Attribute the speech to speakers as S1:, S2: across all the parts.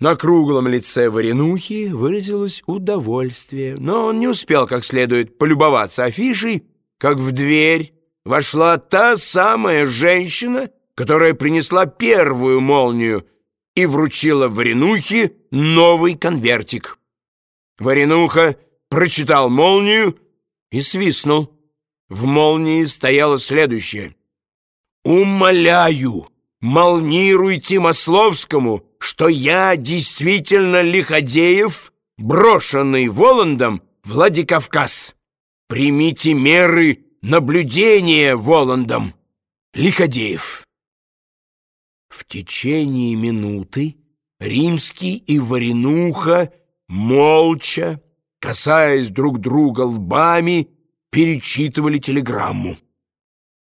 S1: На круглом лице Варенухи выразилось удовольствие, но он не успел как следует полюбоваться афишей, как в дверь вошла та самая женщина, которая принесла первую молнию и вручила Варенухе новый конвертик. Варенуха прочитал молнию и свистнул. В молнии стояло следующее. «Умоляю, молнируйте Масловскому, что я действительно Лиходеев, брошенный Воландом Владикавказ. Примите меры наблюдения Воландом. Лиходеев». В течение минуты Римский и Варенуха молча, касаясь друг друга лбами, перечитывали телеграмму.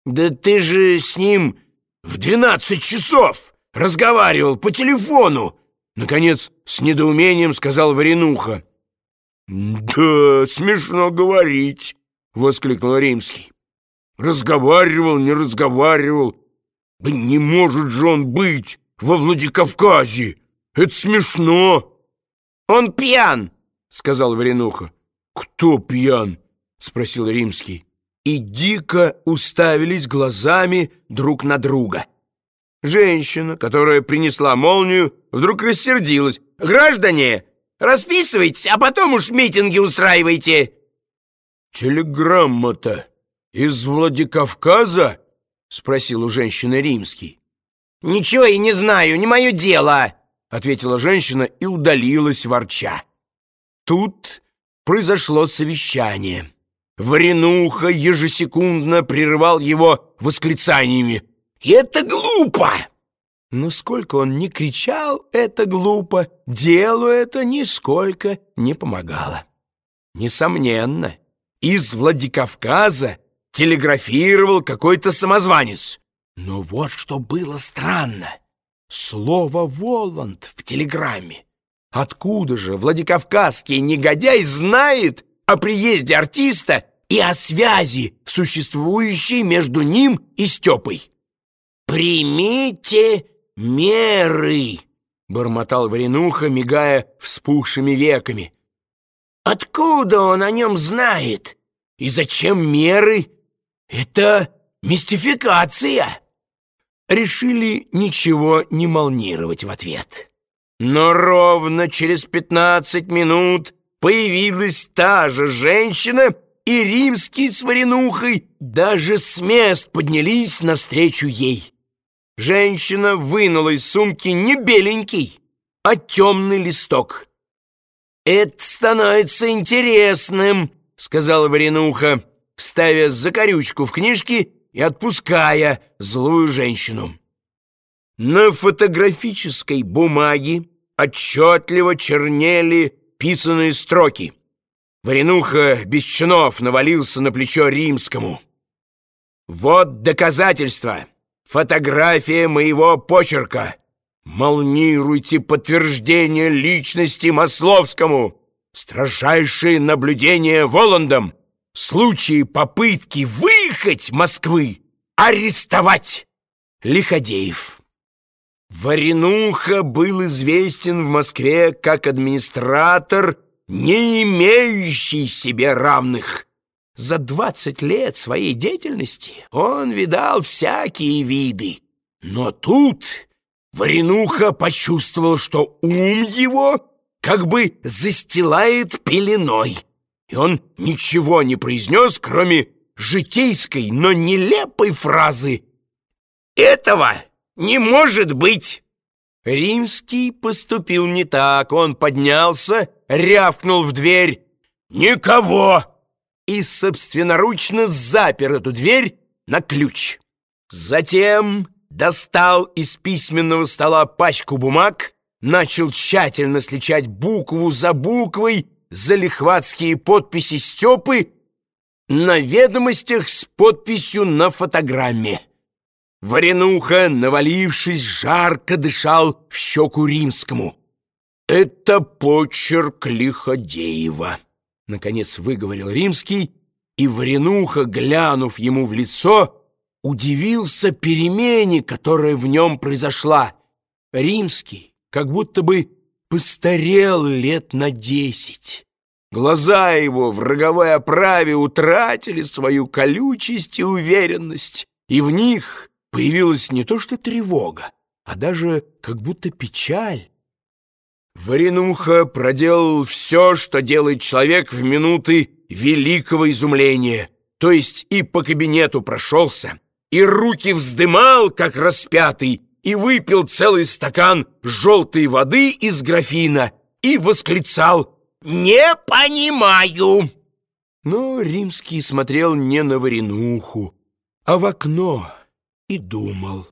S1: «Да ты же с ним в двенадцать часов разговаривал по телефону!» Наконец, с недоумением сказал Варенуха. «Да, смешно говорить!» — воскликнул Римский. «Разговаривал, не разговаривал. Да не может же он быть во Владикавказе! Это смешно!»
S2: «Он пьян!»
S1: — сказал Варенуха. «Кто пьян?» — спросил Римский. И дико уставились глазами друг на друга. Женщина, которая принесла молнию, вдруг рассердилась.
S2: «Граждане, расписывайтесь, а потом уж митинги устраивайте!»
S1: «Телеграмма-то из Владикавказа?» — спросил у женщины Римский.
S2: «Ничего и не знаю, не мое дело!»
S1: — ответила женщина и удалилась ворча. Тут произошло совещание. Варенуха ежесекундно прерывал его восклицаниями. «Это глупо!» Но сколько он не кричал «это глупо», делу это нисколько не помогало. Несомненно, из Владикавказа телеграфировал какой-то самозванец. Но вот что было странно. Слово «Воланд» в телеграмме. Откуда же Владикавказский негодяй знает о приезде артиста и о связи, существующей между ним и Степой? «Примите меры!» — бормотал Варенуха, мигая вспухшими веками. «Откуда он о нем знает? И зачем меры? Это мистификация!» решили ничего не молнировать в ответ. Но ровно через пятнадцать минут появилась та же женщина, и римский с варенухой даже с мест поднялись навстречу ей. Женщина вынула из сумки не беленький, а темный листок. «Это становится интересным», — сказала варенуха, ставя закорючку в книжке и отпуская злую женщину. На фотографической бумаге отчетливо чернели писанные строки. Варенуха без чинов навалился на плечо римскому. «Вот доказательство! Фотография моего почерка! Молнируйте подтверждение личности Масловскому! Строжайшее наблюдение Воландом!» случае попытки выехать Москвы арестовать Лиходеев. Варенуха был известен в Москве как администратор, не имеющий себе равных. За двадцать лет своей деятельности он видал всякие виды. Но тут Варенуха почувствовал, что ум его как бы застилает пеленой и он ничего не произнес, кроме житейской, но нелепой фразы «Этого не может быть!» Римский поступил не так. Он поднялся, рявкнул в дверь «Никого!» И собственноручно запер эту дверь на ключ. Затем достал из письменного стола пачку бумаг, начал тщательно сличать букву за буквой залихватские подписи Степы на ведомостях с подписью на фотограмме. Варенуха, навалившись, жарко дышал в щеку римскому. «Это почерк Лиходеева», — наконец выговорил римский, и Варенуха, глянув ему в лицо, удивился перемене, которая в нем произошла. Римский, как будто бы постарел лет на десять. Глаза его в роговой оправе утратили свою колючесть и уверенность, и в них появилась не то что тревога, а даже как будто печаль. Варенуха проделал все, что делает человек в минуты великого изумления, то есть и по кабинету прошелся, и руки вздымал, как распятый, и выпил целый стакан желтой воды из графина и восклицал «Не понимаю!» Но Римский смотрел не на Варенуху, а в окно и думал.